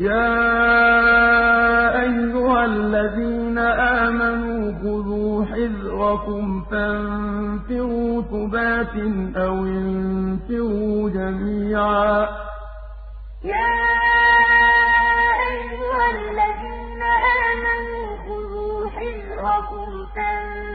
يَا أَيُّهَا الَّذِينَ آمَنُوا خُذُوا حِذْرَكُمْ فَانفِرُوا ثُبَاتٍ أَوِ انفِرُوا جَمِيعًا. يَا أَيُّهَا الَّذِينَ آمَنُوا خُذُوا حِذْرَكُمْ فَانفِرُوا